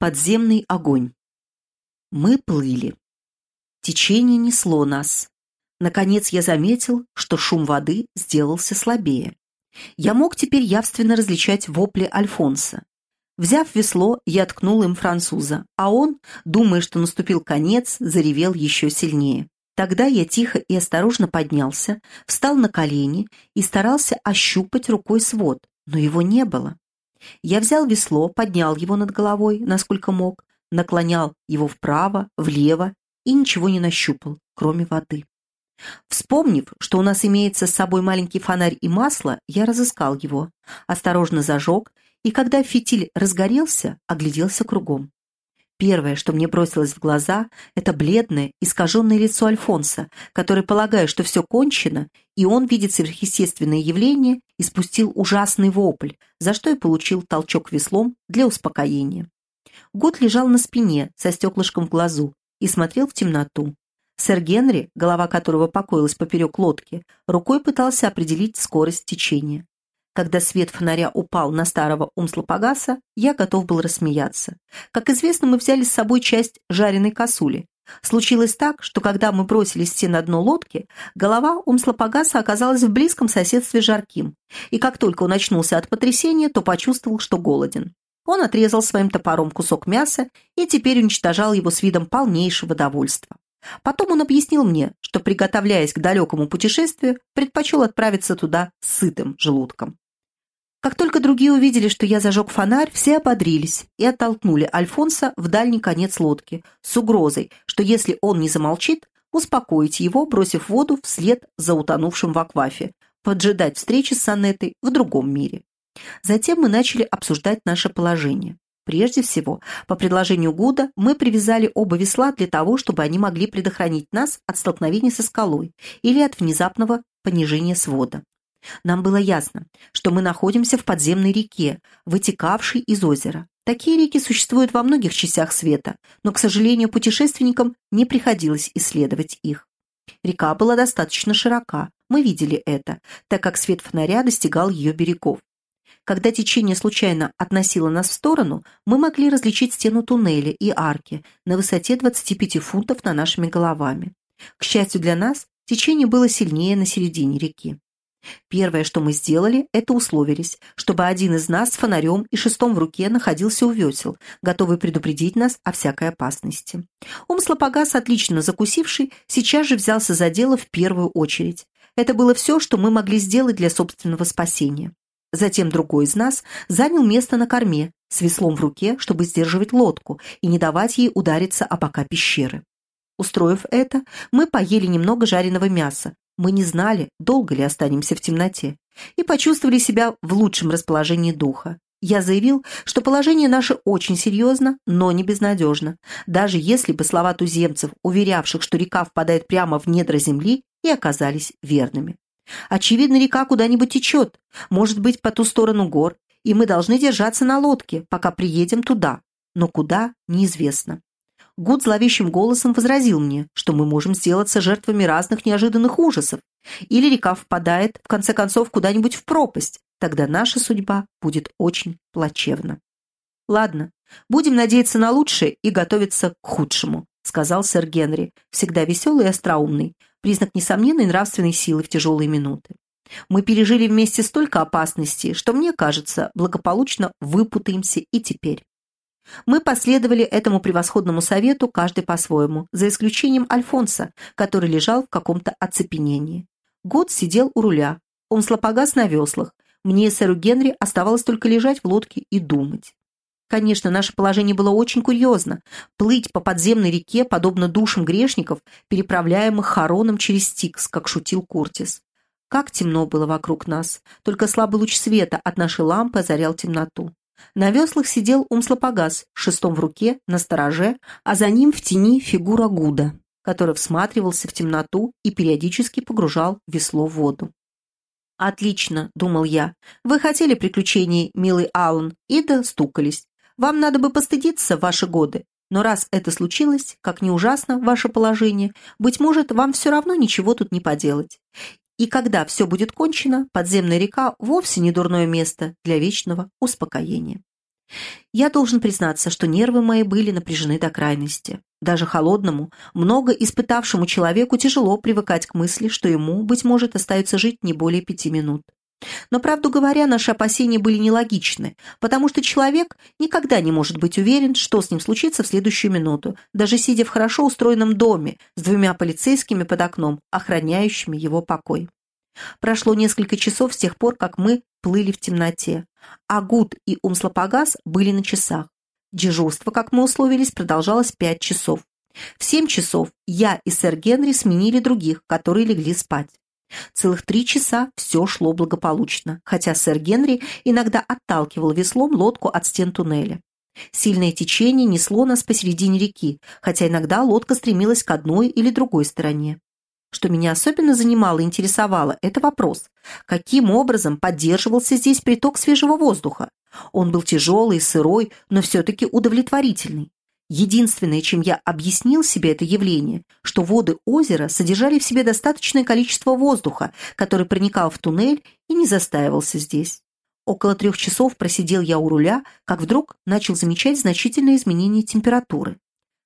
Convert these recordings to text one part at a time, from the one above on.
Подземный огонь. Мы плыли. Течение несло нас. Наконец я заметил, что шум воды сделался слабее. Я мог теперь явственно различать вопли Альфонса. Взяв весло, я ткнул им француза, а он, думая, что наступил конец, заревел еще сильнее. Тогда я тихо и осторожно поднялся, встал на колени и старался ощупать рукой свод, но его не было. Я взял весло, поднял его над головой, насколько мог, наклонял его вправо, влево и ничего не нащупал, кроме воды. Вспомнив, что у нас имеется с собой маленький фонарь и масло, я разыскал его, осторожно зажег, и когда фитиль разгорелся, огляделся кругом. Первое, что мне бросилось в глаза, это бледное, искаженное лицо Альфонса, который, полагая, что все кончено, и он видит сверхъестественное явление, испустил ужасный вопль, за что и получил толчок веслом для успокоения. Год лежал на спине со стеклышком в глазу и смотрел в темноту. Сэр Генри, голова которого покоилась поперек лодки, рукой пытался определить скорость течения. Когда свет фонаря упал на старого Умслопогаса, я готов был рассмеяться. Как известно, мы взяли с собой часть жареной косули. Случилось так, что когда мы бросились все на дно лодки, голова Умслопогаса оказалась в близком соседстве жарким, и как только он очнулся от потрясения, то почувствовал, что голоден. Он отрезал своим топором кусок мяса и теперь уничтожал его с видом полнейшего довольства. Потом он объяснил мне, что, приготовляясь к далекому путешествию, предпочел отправиться туда сытым желудком. Как только другие увидели, что я зажег фонарь, все ободрились и оттолкнули Альфонса в дальний конец лодки с угрозой, что если он не замолчит, успокоить его, бросив воду вслед за утонувшим в аквафе, поджидать встречи с Санетой в другом мире. Затем мы начали обсуждать наше положение. Прежде всего, по предложению Гуда, мы привязали оба весла для того, чтобы они могли предохранить нас от столкновения со скалой или от внезапного понижения свода. Нам было ясно, что мы находимся в подземной реке, вытекавшей из озера. Такие реки существуют во многих частях света, но, к сожалению, путешественникам не приходилось исследовать их. Река была достаточно широка, мы видели это, так как свет фонаря достигал ее берегов. Когда течение случайно относило нас в сторону, мы могли различить стену туннеля и арки на высоте 25 футов над нашими головами. К счастью для нас, течение было сильнее на середине реки. Первое, что мы сделали, это условились, чтобы один из нас с фонарем и шестом в руке находился у весел, готовый предупредить нас о всякой опасности. Умслопогас, отлично закусивший, сейчас же взялся за дело в первую очередь. Это было все, что мы могли сделать для собственного спасения. Затем другой из нас занял место на корме, с веслом в руке, чтобы сдерживать лодку и не давать ей удариться о бока пещеры. Устроив это, мы поели немного жареного мяса, мы не знали, долго ли останемся в темноте, и почувствовали себя в лучшем расположении духа. Я заявил, что положение наше очень серьезно, но не безнадежно, даже если бы слова туземцев, уверявших, что река впадает прямо в недра земли, и оказались верными. Очевидно, река куда-нибудь течет, может быть, по ту сторону гор, и мы должны держаться на лодке, пока приедем туда, но куда – неизвестно. Гуд зловещим голосом возразил мне, что мы можем сделаться жертвами разных неожиданных ужасов. Или река впадает, в конце концов, куда-нибудь в пропасть. Тогда наша судьба будет очень плачевна. «Ладно, будем надеяться на лучшее и готовиться к худшему», сказал сэр Генри, всегда веселый и остроумный, признак несомненной нравственной силы в тяжелые минуты. Мы пережили вместе столько опасностей, что, мне кажется, благополучно выпутаемся и теперь. Мы последовали этому превосходному совету, каждый по-своему, за исключением Альфонса, который лежал в каком-то оцепенении. Год сидел у руля, он слопогас на веслах. Мне и сэру Генри оставалось только лежать в лодке и думать. Конечно, наше положение было очень курьезно. Плыть по подземной реке, подобно душам грешников, переправляемых хороном через Стикс, как шутил Куртис. Как темно было вокруг нас. Только слабый луч света от нашей лампы озарял темноту. На веслах сидел Умслопогас, шестом в руке, на стороже, а за ним в тени фигура Гуда, который всматривался в темноту и периодически погружал весло в воду. «Отлично», — думал я. «Вы хотели приключений, милый Аллан, и достукались. Вам надо бы постыдиться в ваши годы. Но раз это случилось, как не ужасно ваше положение, быть может, вам все равно ничего тут не поделать. И когда все будет кончено, подземная река вовсе не дурное место для вечного успокоения. Я должен признаться, что нервы мои были напряжены до крайности. Даже холодному, много испытавшему человеку тяжело привыкать к мысли, что ему, быть может, остается жить не более пяти минут. Но, правду говоря, наши опасения были нелогичны, потому что человек никогда не может быть уверен, что с ним случится в следующую минуту, даже сидя в хорошо устроенном доме с двумя полицейскими под окном, охраняющими его покой. Прошло несколько часов с тех пор, как мы плыли в темноте. Агут и Умслопогас были на часах. Дежурство, как мы условились, продолжалось пять часов. В семь часов я и сэр Генри сменили других, которые легли спать. Целых три часа все шло благополучно, хотя сэр Генри иногда отталкивал веслом лодку от стен туннеля. Сильное течение несло нас посередине реки, хотя иногда лодка стремилась к одной или другой стороне. Что меня особенно занимало и интересовало, это вопрос, каким образом поддерживался здесь приток свежего воздуха. Он был тяжелый, сырой, но все-таки удовлетворительный. Единственное, чем я объяснил себе это явление, что воды озера содержали в себе достаточное количество воздуха, который проникал в туннель и не застаивался здесь. Около трех часов просидел я у руля, как вдруг начал замечать значительные изменения температуры.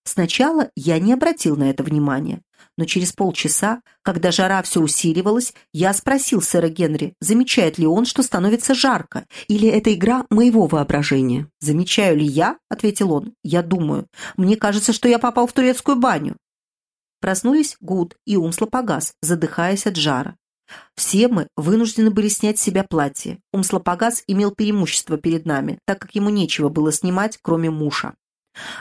Сначала я не обратил на это внимания, но через полчаса, когда жара все усиливалась, я спросил сэра Генри, замечает ли он, что становится жарко, или это игра моего воображения. «Замечаю ли я?» — ответил он. «Я думаю. Мне кажется, что я попал в турецкую баню». Проснулись Гуд и Умсла погас, задыхаясь от жара. Все мы вынуждены были снять с себя платье. Умслопогас имел преимущество перед нами, так как ему нечего было снимать, кроме муша.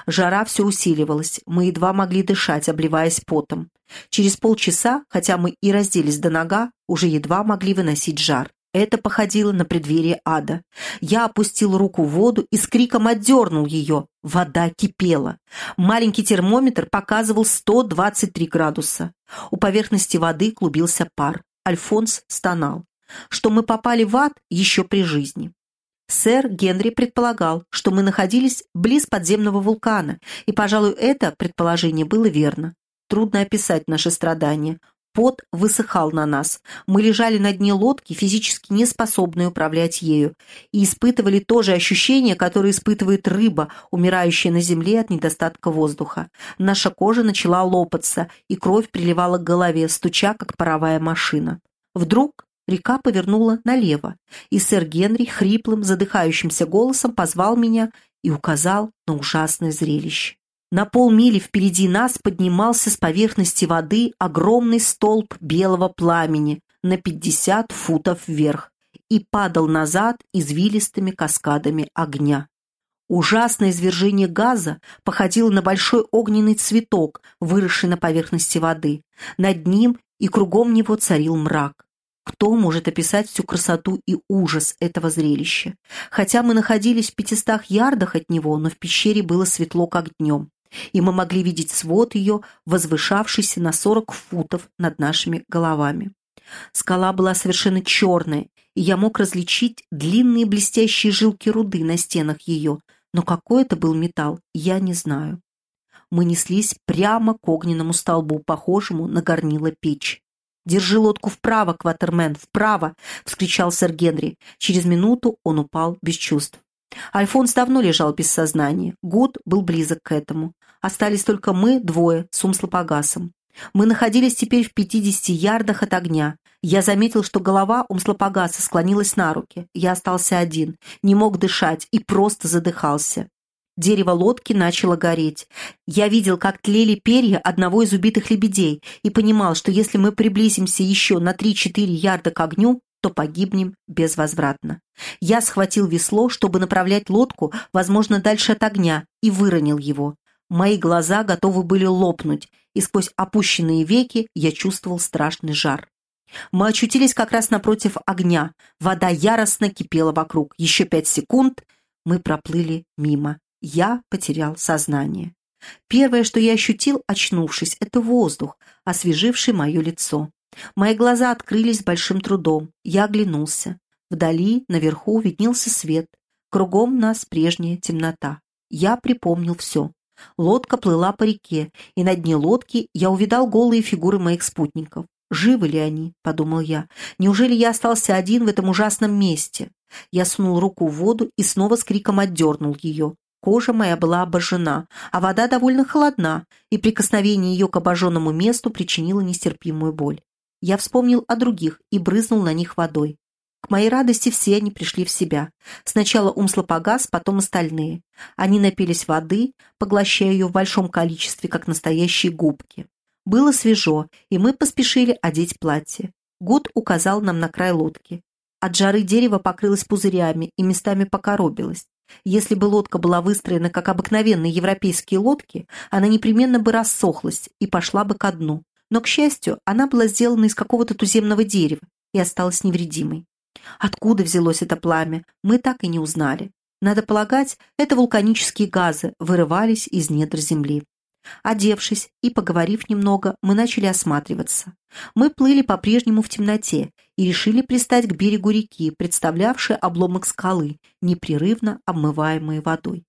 Жара все усиливалась, мы едва могли дышать, обливаясь потом. Через полчаса, хотя мы и разделись до нога, уже едва могли выносить жар. Это походило на преддверие ада. Я опустил руку в воду и с криком отдернул ее. Вода кипела. Маленький термометр показывал 123 градуса. У поверхности воды клубился пар. Альфонс стонал. Что мы попали в ад еще при жизни. Сэр Генри предполагал, что мы находились близ подземного вулкана, и, пожалуй, это предположение было верно. Трудно описать наши страдания. Пот высыхал на нас. Мы лежали на дне лодки, физически не способные управлять ею, и испытывали то же ощущение, которое испытывает рыба, умирающая на земле от недостатка воздуха. Наша кожа начала лопаться, и кровь приливала к голове, стуча, как паровая машина. Вдруг Река повернула налево, и сэр Генри хриплым, задыхающимся голосом позвал меня и указал на ужасное зрелище. На полмили впереди нас поднимался с поверхности воды огромный столб белого пламени на пятьдесят футов вверх и падал назад извилистыми каскадами огня. Ужасное извержение газа походило на большой огненный цветок, выросший на поверхности воды. Над ним и кругом него царил мрак. Кто может описать всю красоту и ужас этого зрелища? Хотя мы находились в пятистах ярдах от него, но в пещере было светло, как днем, и мы могли видеть свод ее, возвышавшийся на сорок футов над нашими головами. Скала была совершенно черная, и я мог различить длинные блестящие жилки руды на стенах ее, но какой это был металл, я не знаю. Мы неслись прямо к огненному столбу, похожему на горнило печь. «Держи лодку вправо, Кватермен, вправо!» — вскричал сэр Генри. Через минуту он упал без чувств. Альфонс давно лежал без сознания. Гуд был близок к этому. Остались только мы, двое, с Умслопогасом. Мы находились теперь в 50 ярдах от огня. Я заметил, что голова Умслопогаса склонилась на руки. Я остался один, не мог дышать и просто задыхался. Дерево лодки начало гореть. Я видел, как тлели перья одного из убитых лебедей и понимал, что если мы приблизимся еще на 3-4 ярда к огню, то погибнем безвозвратно. Я схватил весло, чтобы направлять лодку, возможно, дальше от огня, и выронил его. Мои глаза готовы были лопнуть, и сквозь опущенные веки я чувствовал страшный жар. Мы очутились как раз напротив огня. Вода яростно кипела вокруг. Еще пять секунд мы проплыли мимо я потерял сознание. Первое, что я ощутил, очнувшись, это воздух, освеживший мое лицо. Мои глаза открылись большим трудом. Я оглянулся. Вдали, наверху, виднелся свет. Кругом нас прежняя темнота. Я припомнил все. Лодка плыла по реке, и на дне лодки я увидал голые фигуры моих спутников. Живы ли они? — подумал я. Неужели я остался один в этом ужасном месте? Я сунул руку в воду и снова с криком отдернул ее. Кожа моя была обожжена, а вода довольно холодна, и прикосновение ее к обожженному месту причинило нестерпимую боль. Я вспомнил о других и брызнул на них водой. К моей радости все они пришли в себя. Сначала Умсла погас, потом остальные. Они напились воды, поглощая ее в большом количестве, как настоящие губки. Было свежо, и мы поспешили одеть платье. Гуд указал нам на край лодки. От жары дерево покрылось пузырями и местами покоробилось. Если бы лодка была выстроена как обыкновенные европейские лодки, она непременно бы рассохлась и пошла бы ко дну. Но, к счастью, она была сделана из какого-то туземного дерева и осталась невредимой. Откуда взялось это пламя, мы так и не узнали. Надо полагать, это вулканические газы вырывались из недр земли. Одевшись и поговорив немного, мы начали осматриваться. Мы плыли по-прежнему в темноте и решили пристать к берегу реки, представлявшей обломок скалы, непрерывно обмываемой водой.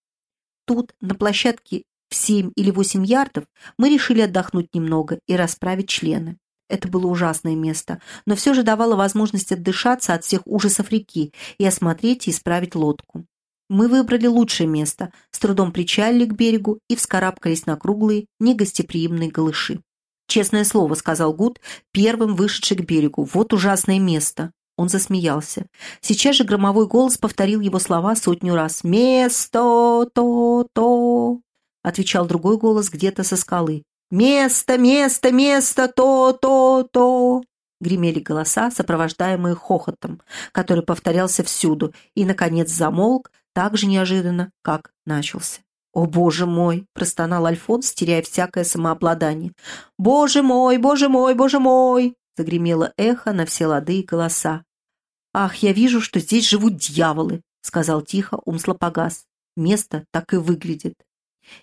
Тут, на площадке в семь или восемь ярдов, мы решили отдохнуть немного и расправить члены. Это было ужасное место, но все же давало возможность отдышаться от всех ужасов реки и осмотреть и исправить лодку. Мы выбрали лучшее место, с трудом причалили к берегу и вскарабкались на круглые, негостеприимные голыши. «Честное слово», — сказал Гуд, первым вышедший к берегу. «Вот ужасное место». Он засмеялся. Сейчас же громовой голос повторил его слова сотню раз. «Место, то, то», — отвечал другой голос где-то со скалы. «Место, место, место, то, то, то!» Гремели голоса, сопровождаемые хохотом, который повторялся всюду, и, наконец, замолк так же неожиданно, как начался. «О, боже мой!» – простонал Альфонс, теряя всякое самообладание. «Боже мой, боже мой, боже мой!» – загремело эхо на все лады и голоса. «Ах, я вижу, что здесь живут дьяволы!» – сказал тихо Умслопогас. Место так и выглядит.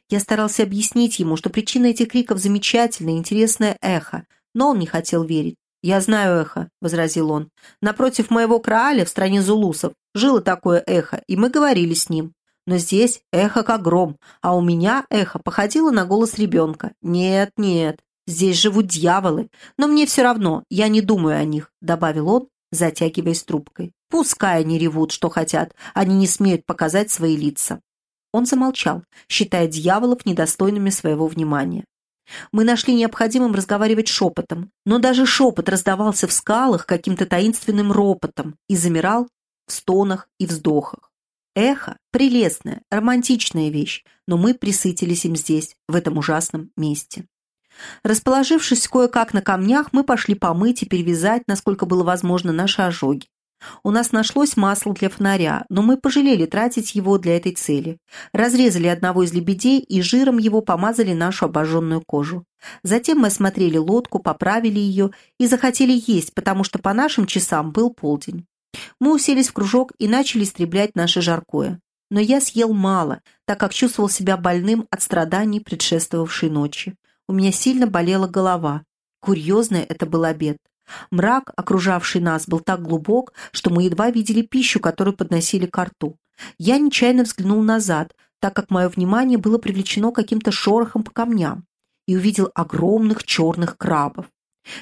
Я старался объяснить ему, что причина этих криков замечательное, интересное эхо, но он не хотел верить. «Я знаю эхо», — возразил он. «Напротив моего Крааля, в стране зулусов, жило такое эхо, и мы говорили с ним. Но здесь эхо как гром, а у меня эхо походило на голос ребенка. Нет, нет, здесь живут дьяволы, но мне все равно, я не думаю о них», — добавил он, затягиваясь трубкой. «Пускай они ревут, что хотят, они не смеют показать свои лица». Он замолчал, считая дьяволов недостойными своего внимания. Мы нашли необходимым разговаривать шепотом, но даже шепот раздавался в скалах каким-то таинственным ропотом и замирал в стонах и вздохах. Эхо — прелестная, романтичная вещь, но мы присытились им здесь, в этом ужасном месте. Расположившись кое-как на камнях, мы пошли помыть и перевязать, насколько было возможно, наши ожоги. У нас нашлось масло для фонаря, но мы пожалели тратить его для этой цели. Разрезали одного из лебедей и жиром его помазали нашу обожженную кожу. Затем мы осмотрели лодку, поправили ее и захотели есть, потому что по нашим часам был полдень. Мы уселись в кружок и начали истреблять наше жаркое. Но я съел мало, так как чувствовал себя больным от страданий предшествовавшей ночи. У меня сильно болела голова. Курьезный это был обед. Мрак, окружавший нас, был так глубок, что мы едва видели пищу, которую подносили к рту. Я нечаянно взглянул назад, так как мое внимание было привлечено каким-то шорохом по камням, и увидел огромных черных крабов.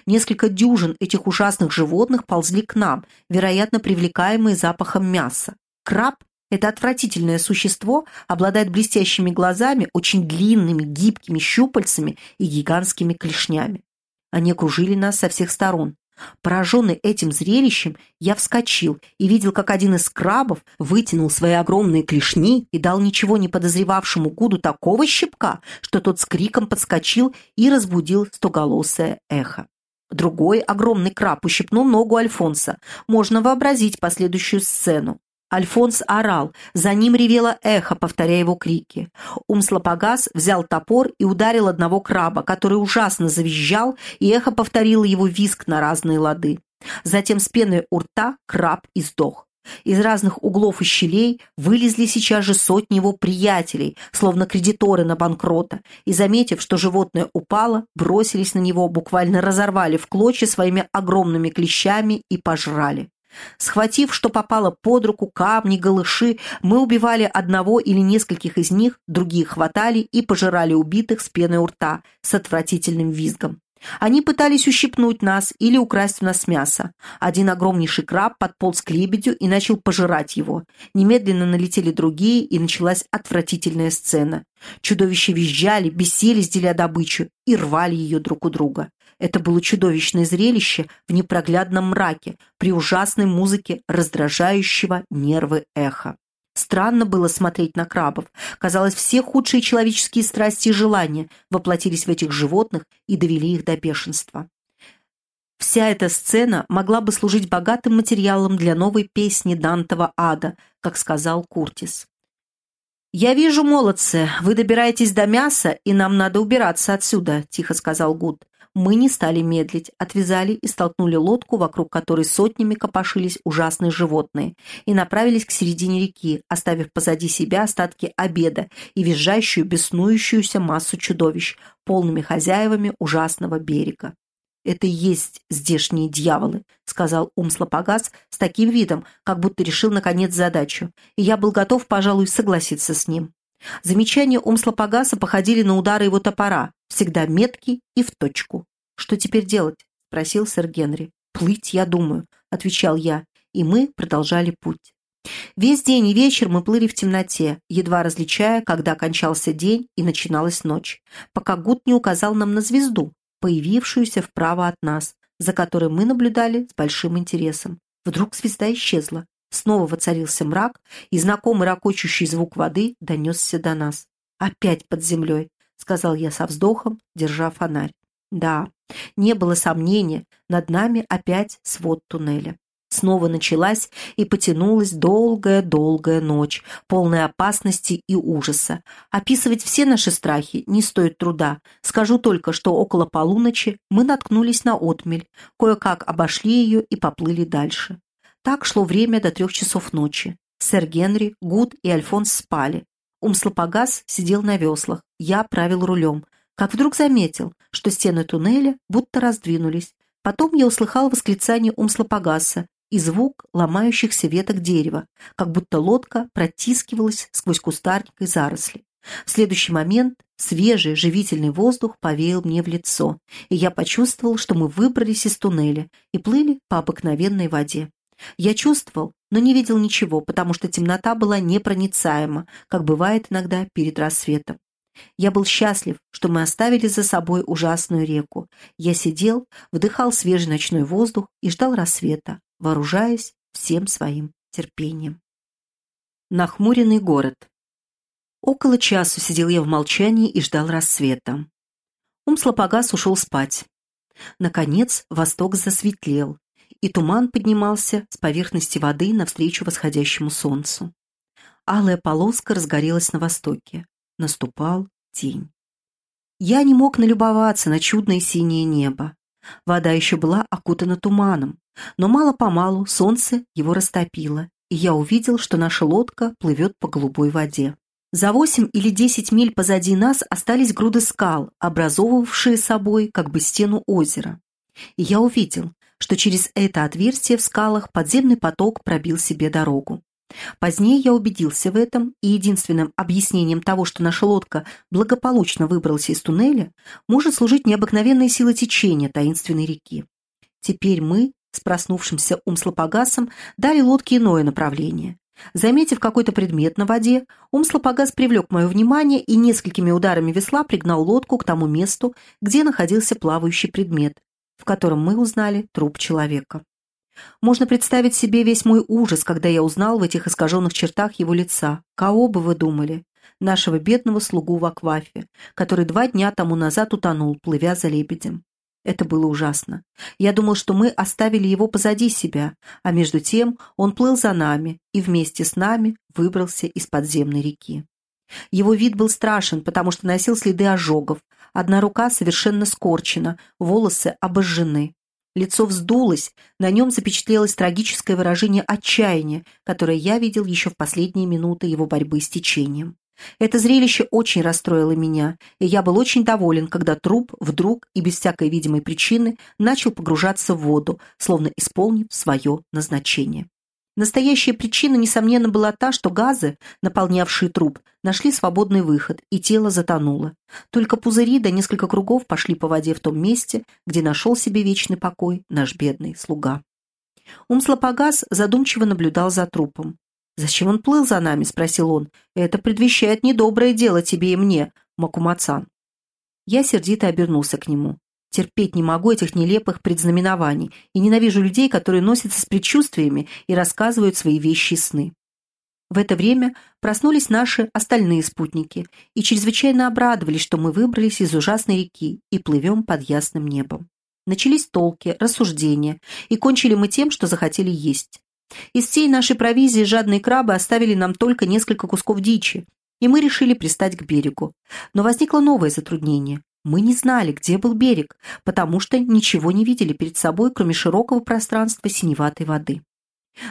Несколько дюжин этих ужасных животных ползли к нам, вероятно, привлекаемые запахом мяса. Краб – это отвратительное существо, обладает блестящими глазами, очень длинными, гибкими щупальцами и гигантскими клешнями. Они окружили нас со всех сторон. Пораженный этим зрелищем, я вскочил и видел, как один из крабов вытянул свои огромные клешни и дал ничего не подозревавшему Гуду такого щипка, что тот с криком подскочил и разбудил стоголосое эхо. Другой огромный краб ущипнул ногу Альфонса. Можно вообразить последующую сцену. Альфонс орал, за ним ревело эхо, повторяя его крики. Умслопогас взял топор и ударил одного краба, который ужасно завизжал, и эхо повторило его визг на разные лады. Затем с пеной у рта краб издох. Из разных углов и щелей вылезли сейчас же сотни его приятелей, словно кредиторы на банкрота, и, заметив, что животное упало, бросились на него, буквально разорвали в клочья своими огромными клещами и пожрали. Схватив, что попало под руку, камни, голыши, мы убивали одного или нескольких из них, другие хватали и пожирали убитых с пеной у рта, с отвратительным визгом. Они пытались ущипнуть нас или украсть у нас мясо. Один огромнейший краб подполз к лебедю и начал пожирать его. Немедленно налетели другие, и началась отвратительная сцена. Чудовища визжали, бесились, деля добычу, и рвали ее друг у друга. Это было чудовищное зрелище в непроглядном мраке, при ужасной музыке раздражающего нервы эха. Странно было смотреть на крабов. Казалось, все худшие человеческие страсти и желания воплотились в этих животных и довели их до бешенства. Вся эта сцена могла бы служить богатым материалом для новой песни Дантова ада, как сказал Куртис. «Я вижу, молодцы, вы добираетесь до мяса, и нам надо убираться отсюда», – тихо сказал Гуд. Мы не стали медлить, отвязали и столкнули лодку, вокруг которой сотнями копошились ужасные животные, и направились к середине реки, оставив позади себя остатки обеда и визжащую, беснующуюся массу чудовищ, полными хозяевами ужасного берега. «Это и есть здешние дьяволы», — сказал Умслопогас с таким видом, как будто решил наконец задачу, и я был готов, пожалуй, согласиться с ним. Замечания Умслопогаса походили на удары его топора, всегда меткий и в точку. «Что теперь делать?» — спросил сэр Генри. «Плыть, я думаю», — отвечал я, и мы продолжали путь. Весь день и вечер мы плыли в темноте, едва различая, когда кончался день и начиналась ночь, пока Гуд не указал нам на звезду, появившуюся вправо от нас, за которой мы наблюдали с большим интересом. Вдруг звезда исчезла. Снова воцарился мрак, и знакомый ракочущий звук воды донесся до нас. «Опять под землей», — сказал я со вздохом, держа фонарь. Да, не было сомнения, над нами опять свод туннеля. Снова началась и потянулась долгая-долгая ночь, полная опасности и ужаса. Описывать все наши страхи не стоит труда. Скажу только, что около полуночи мы наткнулись на отмель, кое-как обошли ее и поплыли дальше. Так шло время до трех часов ночи. Сэр Генри, Гуд и Альфонс спали. Умслопогас сидел на веслах, я правил рулем. Как вдруг заметил, что стены туннеля будто раздвинулись. Потом я услыхал восклицание Умслопогаса и звук ломающихся веток дерева, как будто лодка протискивалась сквозь кустарник и заросли. В следующий момент свежий живительный воздух повеял мне в лицо, и я почувствовал, что мы выбрались из туннеля и плыли по обыкновенной воде. Я чувствовал, но не видел ничего, потому что темнота была непроницаема, как бывает иногда перед рассветом. Я был счастлив, что мы оставили за собой ужасную реку. Я сидел, вдыхал свежий ночной воздух и ждал рассвета, вооружаясь всем своим терпением. Нахмуренный город. Около часу сидел я в молчании и ждал рассвета. Умслопогас ушел спать. Наконец восток засветлел, и туман поднимался с поверхности воды навстречу восходящему солнцу. Алая полоска разгорелась на востоке. Наступал день. Я не мог налюбоваться на чудное синее небо. Вода еще была окутана туманом, но мало-помалу солнце его растопило, и я увидел, что наша лодка плывет по голубой воде. За восемь или десять миль позади нас остались груды скал, образовывавшие собой как бы стену озера. И я увидел, что через это отверстие в скалах подземный поток пробил себе дорогу. Позднее я убедился в этом, и единственным объяснением того, что наша лодка благополучно выбралась из туннеля, может служить необыкновенная сила течения таинственной реки. Теперь мы, с проснувшимся умслопогасом, дали лодке иное направление. Заметив какой-то предмет на воде, умслопогас привлек мое внимание и несколькими ударами весла пригнал лодку к тому месту, где находился плавающий предмет, в котором мы узнали труп человека. Можно представить себе весь мой ужас, когда я узнал в этих искаженных чертах его лица. Кого бы вы думали? Нашего бедного слугу в аквафе, который два дня тому назад утонул, плывя за лебедем. Это было ужасно. Я думал, что мы оставили его позади себя, а между тем он плыл за нами и вместе с нами выбрался из подземной реки. Его вид был страшен, потому что носил следы ожогов, одна рука совершенно скорчена, волосы обожжены. Лицо вздулось, на нем запечатлелось трагическое выражение отчаяния, которое я видел еще в последние минуты его борьбы с течением. Это зрелище очень расстроило меня, и я был очень доволен, когда труп вдруг и без всякой видимой причины начал погружаться в воду, словно исполнив свое назначение. Настоящая причина, несомненно, была та, что газы, наполнявшие труп, нашли свободный выход, и тело затонуло. Только пузыри да несколько кругов пошли по воде в том месте, где нашел себе вечный покой наш бедный слуга. Умслопогас задумчиво наблюдал за трупом. «Зачем он плыл за нами?» — спросил он. «Это предвещает недоброе дело тебе и мне, Макумацан». Я сердито обернулся к нему. Терпеть не могу этих нелепых предзнаменований и ненавижу людей, которые носятся с предчувствиями и рассказывают свои вещи и сны. В это время проснулись наши остальные спутники и чрезвычайно обрадовались, что мы выбрались из ужасной реки и плывем под ясным небом. Начались толки, рассуждения, и кончили мы тем, что захотели есть. Из всей нашей провизии жадные крабы оставили нам только несколько кусков дичи, и мы решили пристать к берегу. Но возникло новое затруднение. Мы не знали, где был берег, потому что ничего не видели перед собой, кроме широкого пространства синеватой воды.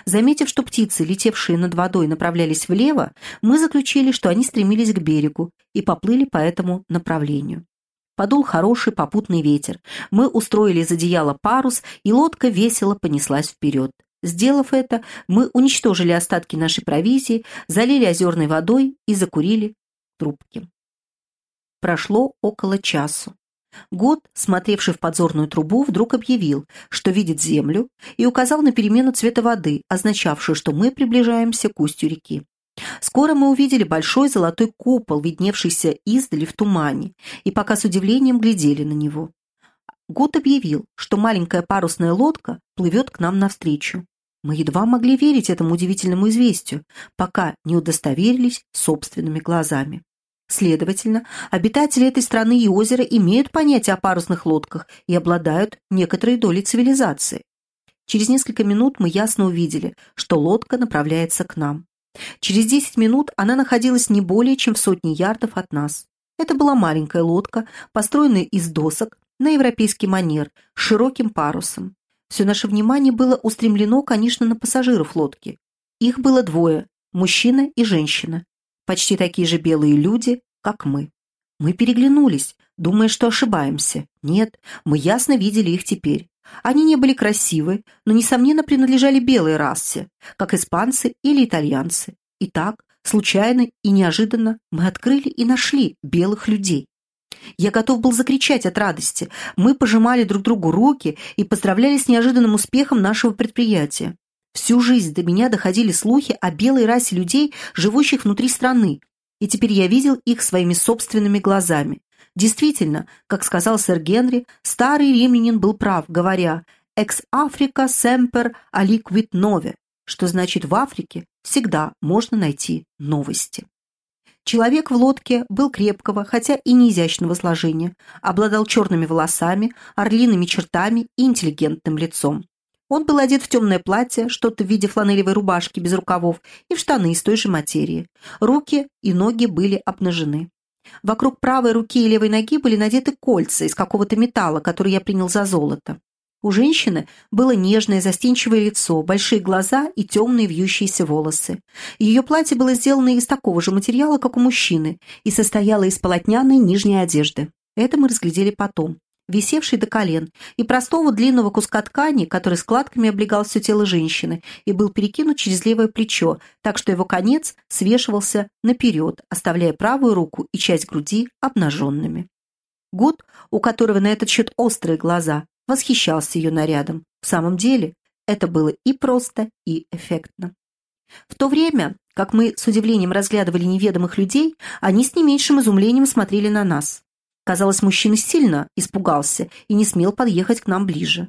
Заметив, что птицы, летевшие над водой, направлялись влево, мы заключили, что они стремились к берегу и поплыли по этому направлению. Подул хороший попутный ветер. Мы устроили из одеяла парус, и лодка весело понеслась вперед. Сделав это, мы уничтожили остатки нашей провизии, залили озерной водой и закурили трубки. Прошло около часу. Год, смотревший в подзорную трубу, вдруг объявил, что видит землю, и указал на перемену цвета воды, означавшую, что мы приближаемся к устью реки. Скоро мы увидели большой золотой купол, видневшийся издали в тумане, и пока с удивлением глядели на него. Гуд объявил, что маленькая парусная лодка плывет к нам навстречу. Мы едва могли верить этому удивительному известию, пока не удостоверились собственными глазами. Следовательно, обитатели этой страны и озера имеют понятие о парусных лодках и обладают некоторой долей цивилизации. Через несколько минут мы ясно увидели, что лодка направляется к нам. Через 10 минут она находилась не более чем в сотне ярдов от нас. Это была маленькая лодка, построенная из досок на европейский манер, с широким парусом. Все наше внимание было устремлено, конечно, на пассажиров лодки. Их было двое – мужчина и женщина. Почти такие же белые люди, как мы. Мы переглянулись, думая, что ошибаемся. Нет, мы ясно видели их теперь. Они не были красивы, но, несомненно, принадлежали белой расе, как испанцы или итальянцы. Итак, случайно и неожиданно мы открыли и нашли белых людей. Я готов был закричать от радости. Мы пожимали друг другу руки и поздравляли с неожиданным успехом нашего предприятия. Всю жизнь до меня доходили слухи о белой расе людей, живущих внутри страны, и теперь я видел их своими собственными глазами. Действительно, как сказал сэр Генри, старый римлянин был прав, говоря «ex Africa semper aliquid nove», что значит «в Африке всегда можно найти новости». Человек в лодке был крепкого, хотя и не изящного сложения, обладал черными волосами, орлиными чертами и интеллигентным лицом. Он был одет в темное платье, что-то в виде фланелевой рубашки без рукавов и в штаны из той же материи. Руки и ноги были обнажены. Вокруг правой руки и левой ноги были надеты кольца из какого-то металла, который я принял за золото. У женщины было нежное, застенчивое лицо, большие глаза и темные вьющиеся волосы. Ее платье было сделано из такого же материала, как у мужчины, и состояло из полотняной нижней одежды. Это мы разглядели потом висевший до колен, и простого длинного куска ткани, который складками облегал все тело женщины и был перекинут через левое плечо, так что его конец свешивался наперед, оставляя правую руку и часть груди обнаженными. Гуд, у которого на этот счет острые глаза, восхищался ее нарядом. В самом деле, это было и просто, и эффектно. В то время, как мы с удивлением разглядывали неведомых людей, они с не меньшим изумлением смотрели на нас. Казалось, мужчина сильно испугался и не смел подъехать к нам ближе.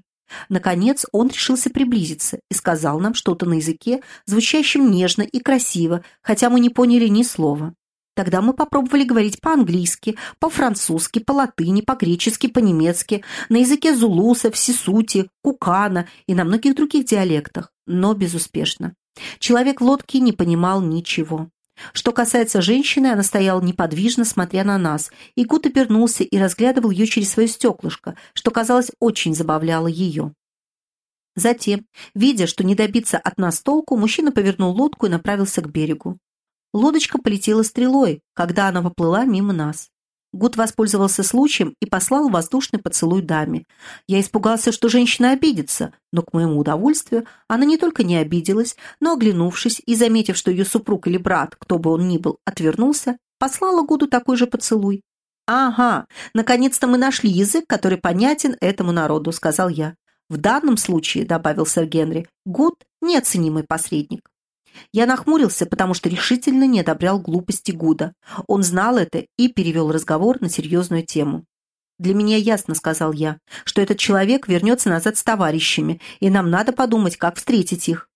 Наконец он решился приблизиться и сказал нам что-то на языке, звучащем нежно и красиво, хотя мы не поняли ни слова. Тогда мы попробовали говорить по-английски, по-французски, по-латыни, по-гречески, по-немецки, на языке зулусов, сисути, кукана и на многих других диалектах, но безуспешно. Человек в лодке не понимал ничего. Что касается женщины, она стояла неподвижно, смотря на нас, и Гуд обернулся и разглядывал ее через свое стеклышко, что, казалось, очень забавляло ее. Затем, видя, что не добиться от нас толку, мужчина повернул лодку и направился к берегу. Лодочка полетела стрелой, когда она поплыла мимо нас. Гуд воспользовался случаем и послал воздушный поцелуй даме. Я испугался, что женщина обидится, но, к моему удовольствию, она не только не обиделась, но, оглянувшись и заметив, что ее супруг или брат, кто бы он ни был, отвернулся, послала Гуду такой же поцелуй. «Ага, наконец-то мы нашли язык, который понятен этому народу», — сказал я. «В данном случае», — добавил сэр Генри, — «Гуд — неоценимый посредник». Я нахмурился, потому что решительно не одобрял глупости Гуда. Он знал это и перевел разговор на серьезную тему. «Для меня ясно», — сказал я, — «что этот человек вернется назад с товарищами, и нам надо подумать, как встретить их».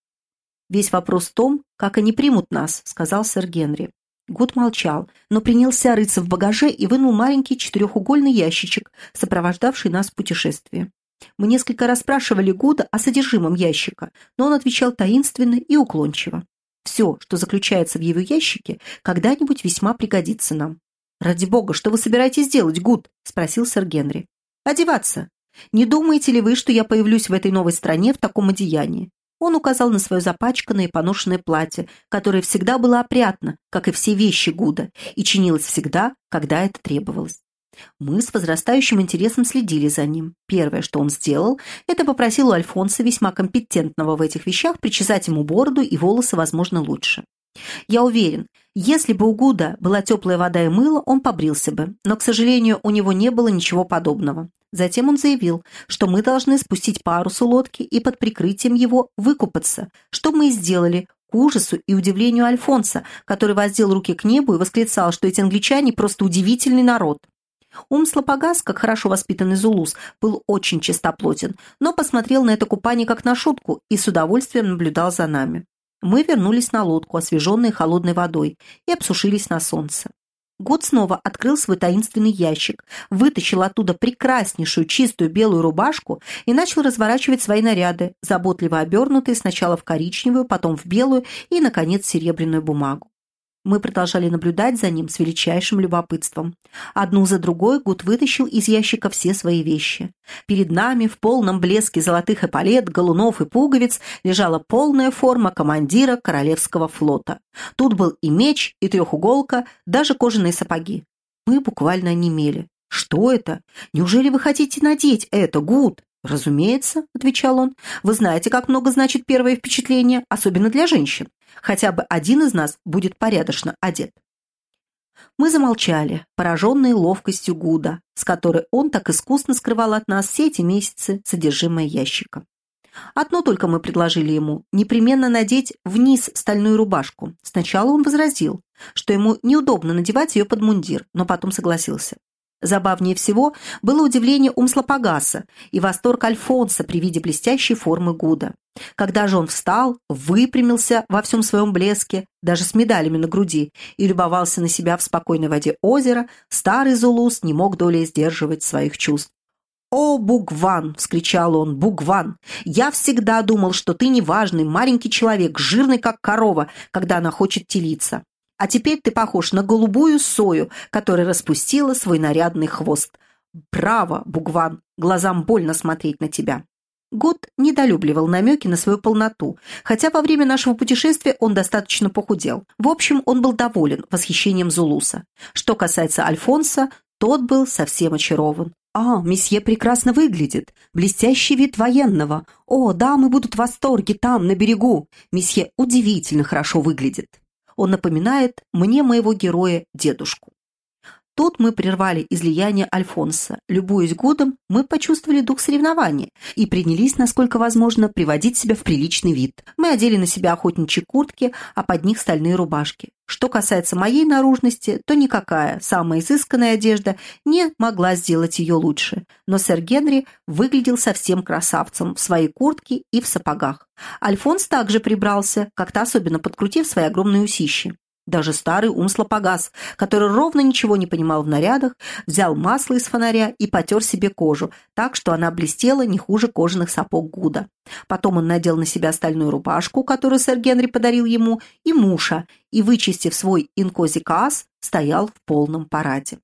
«Весь вопрос в том, как они примут нас», — сказал сэр Генри. Гуд молчал, но принялся рыться в багаже и вынул маленький четырехугольный ящичек, сопровождавший нас в путешествии. Мы несколько раз спрашивали Гуда о содержимом ящика, но он отвечал таинственно и уклончиво. Все, что заключается в его ящике, когда-нибудь весьма пригодится нам. «Ради бога, что вы собираетесь делать, Гуд?» – спросил сэр Генри. «Одеваться. Не думаете ли вы, что я появлюсь в этой новой стране в таком одеянии?» Он указал на свое запачканное и поношенное платье, которое всегда было опрятно, как и все вещи Гуда, и чинилось всегда, когда это требовалось. Мы с возрастающим интересом следили за ним. Первое, что он сделал, это попросил у Альфонса, весьма компетентного в этих вещах, причесать ему бороду и волосы, возможно, лучше. Я уверен, если бы у Гуда была теплая вода и мыло, он побрился бы, но, к сожалению, у него не было ничего подобного. Затем он заявил, что мы должны спустить парус у лодки и под прикрытием его выкупаться, что мы и сделали, к ужасу и удивлению Альфонса, который воздел руки к небу и восклицал, что эти англичане просто удивительный народ. Умслопогас, как хорошо воспитанный Зулус, был очень чистоплотен, но посмотрел на это купание как на шутку и с удовольствием наблюдал за нами. Мы вернулись на лодку, освеженной холодной водой, и обсушились на солнце. Год снова открыл свой таинственный ящик, вытащил оттуда прекраснейшую чистую белую рубашку и начал разворачивать свои наряды, заботливо обернутые сначала в коричневую, потом в белую и, наконец, серебряную бумагу. Мы продолжали наблюдать за ним с величайшим любопытством. Одну за другой Гуд вытащил из ящика все свои вещи. Перед нами в полном блеске золотых эполет, галунов и пуговиц лежала полная форма командира Королевского флота. Тут был и меч, и трехуголка, даже кожаные сапоги. Мы буквально онемели. «Что это? Неужели вы хотите надеть это, Гуд?» «Разумеется», — отвечал он. «Вы знаете, как много значит первое впечатление, особенно для женщин. Хотя бы один из нас будет порядочно одет». Мы замолчали, пораженные ловкостью Гуда, с которой он так искусно скрывал от нас все эти месяцы содержимое ящика. Одно только мы предложили ему – непременно надеть вниз стальную рубашку. Сначала он возразил, что ему неудобно надевать ее под мундир, но потом согласился. Забавнее всего было удивление Умслопогаса и восторг Альфонса при виде блестящей формы Гуда. Когда же он встал, выпрямился во всем своем блеске, даже с медалями на груди, и любовался на себя в спокойной воде озера, старый Зулус не мог долей сдерживать своих чувств. «О, Бугван!» — вскричал он. «Бугван! Я всегда думал, что ты неважный, маленький человек, жирный, как корова, когда она хочет телиться. А теперь ты похож на голубую сою, которая распустила свой нарядный хвост. Браво, Бугван, глазам больно смотреть на тебя. Год недолюбливал намеки на свою полноту, хотя во время нашего путешествия он достаточно похудел. В общем, он был доволен восхищением Зулуса. Что касается Альфонса, тот был совсем очарован. «А, месье прекрасно выглядит. Блестящий вид военного. О, дамы будут в восторге там, на берегу. Месье удивительно хорошо выглядит». Он напоминает мне моего героя дедушку. Тут мы прервали излияние Альфонса. Любуясь годом, мы почувствовали дух соревнования и принялись, насколько возможно, приводить себя в приличный вид. Мы одели на себя охотничьи куртки, а под них стальные рубашки. Что касается моей наружности, то никакая самая изысканная одежда не могла сделать ее лучше. Но сэр Генри выглядел совсем красавцем в своей куртке и в сапогах. Альфонс также прибрался, как-то особенно подкрутив свои огромные усищи. Даже старый Умсло погас, который ровно ничего не понимал в нарядах, взял масло из фонаря и потер себе кожу, так что она блестела не хуже кожаных сапог Гуда. Потом он надел на себя стальную рубашку, которую сэр Генри подарил ему, и муша, и, вычистив свой инкозикас, стоял в полном параде.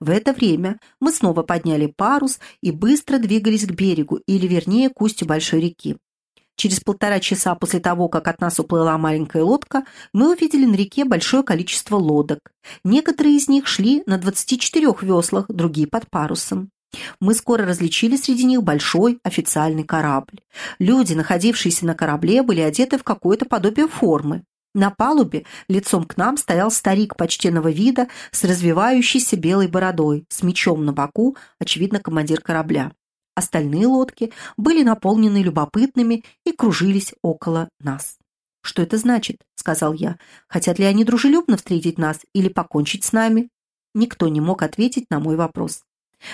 В это время мы снова подняли парус и быстро двигались к берегу, или вернее к устью большой реки. Через полтора часа после того, как от нас уплыла маленькая лодка, мы увидели на реке большое количество лодок. Некоторые из них шли на 24 веслах, другие под парусом. Мы скоро различили среди них большой официальный корабль. Люди, находившиеся на корабле, были одеты в какое-то подобие формы. На палубе лицом к нам стоял старик почтенного вида с развивающейся белой бородой, с мечом на боку, очевидно, командир корабля. Остальные лодки были наполнены любопытными и кружились около нас. «Что это значит?» — сказал я. «Хотят ли они дружелюбно встретить нас или покончить с нами?» Никто не мог ответить на мой вопрос.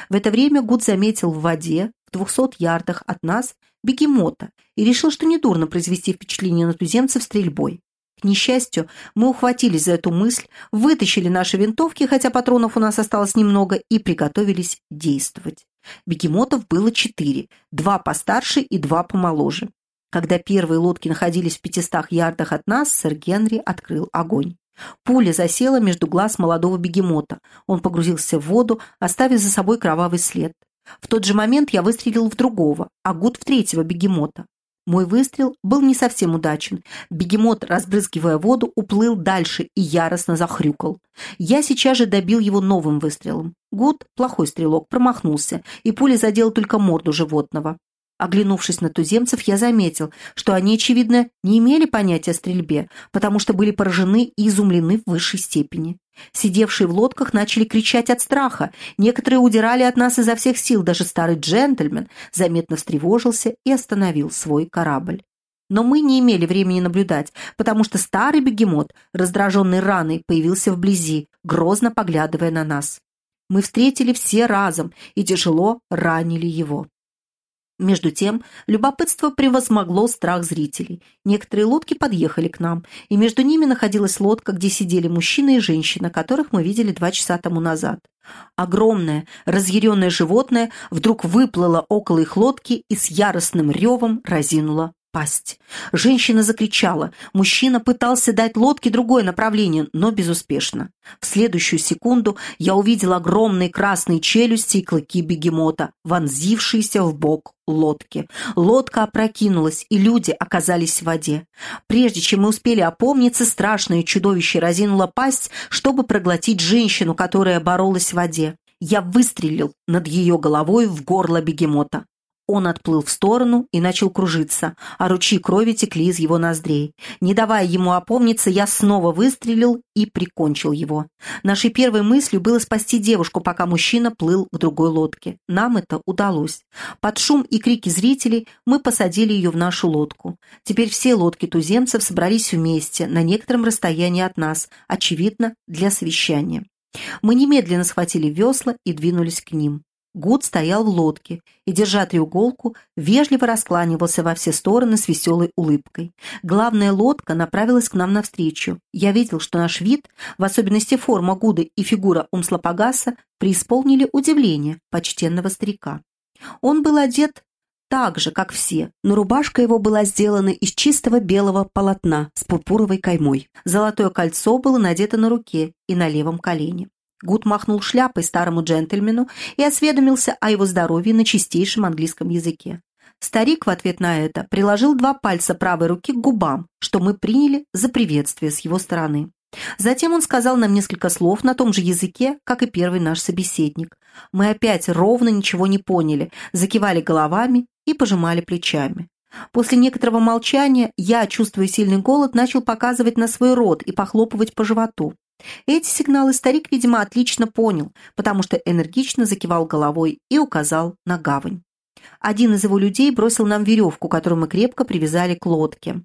В это время Гуд заметил в воде, в двухсот ярдах от нас, бегемота и решил, что недурно произвести впечатление на туземцев стрельбой. К несчастью, мы ухватились за эту мысль, вытащили наши винтовки, хотя патронов у нас осталось немного, и приготовились действовать. Бегемотов было четыре, два постарше и два помоложе. Когда первые лодки находились в пятистах ярдах от нас, сэр Генри открыл огонь. Пуля засела между глаз молодого бегемота. Он погрузился в воду, оставив за собой кровавый след. В тот же момент я выстрелил в другого, а Гуд в третьего бегемота. Мой выстрел был не совсем удачен. Бегемот, разбрызгивая воду, уплыл дальше и яростно захрюкал. Я сейчас же добил его новым выстрелом. Гуд, плохой стрелок, промахнулся, и пуля задела только морду животного. Оглянувшись на туземцев, я заметил, что они, очевидно, не имели понятия о стрельбе, потому что были поражены и изумлены в высшей степени. Сидевшие в лодках начали кричать от страха, некоторые удирали от нас изо всех сил, даже старый джентльмен заметно встревожился и остановил свой корабль. Но мы не имели времени наблюдать, потому что старый бегемот, раздраженный раной, появился вблизи, грозно поглядывая на нас. Мы встретили все разом и тяжело ранили его. Между тем, любопытство превозмогло страх зрителей. Некоторые лодки подъехали к нам, и между ними находилась лодка, где сидели мужчина и женщина, которых мы видели два часа тому назад. Огромное, разъяренное животное вдруг выплыло около их лодки и с яростным ревом разинуло пасть. Женщина закричала. Мужчина пытался дать лодке другое направление, но безуспешно. В следующую секунду я увидел огромные красные челюсти и клыки бегемота, вонзившиеся в бок лодки. Лодка опрокинулась, и люди оказались в воде. Прежде чем мы успели опомниться, страшное чудовище разинуло пасть, чтобы проглотить женщину, которая боролась в воде. Я выстрелил над ее головой в горло бегемота. Он отплыл в сторону и начал кружиться, а ручьи крови текли из его ноздрей. Не давая ему опомниться, я снова выстрелил и прикончил его. Нашей первой мыслью было спасти девушку, пока мужчина плыл к другой лодке. Нам это удалось. Под шум и крики зрителей мы посадили ее в нашу лодку. Теперь все лодки туземцев собрались вместе, на некотором расстоянии от нас, очевидно, для совещания. Мы немедленно схватили весла и двинулись к ним. Гуд стоял в лодке и, держа треуголку, вежливо раскланивался во все стороны с веселой улыбкой. Главная лодка направилась к нам навстречу. Я видел, что наш вид, в особенности форма Гуда и фигура Умслопогаса, преисполнили удивление почтенного старика. Он был одет так же, как все, но рубашка его была сделана из чистого белого полотна с пурпуровой каймой. Золотое кольцо было надето на руке и на левом колене. Гуд махнул шляпой старому джентльмену и осведомился о его здоровье на чистейшем английском языке. Старик в ответ на это приложил два пальца правой руки к губам, что мы приняли за приветствие с его стороны. Затем он сказал нам несколько слов на том же языке, как и первый наш собеседник. Мы опять ровно ничего не поняли, закивали головами и пожимали плечами. После некоторого молчания я, чувствуя сильный голод, начал показывать на свой рот и похлопывать по животу. Эти сигналы старик, видимо, отлично понял, потому что энергично закивал головой и указал на гавань. Один из его людей бросил нам веревку, которую мы крепко привязали к лодке.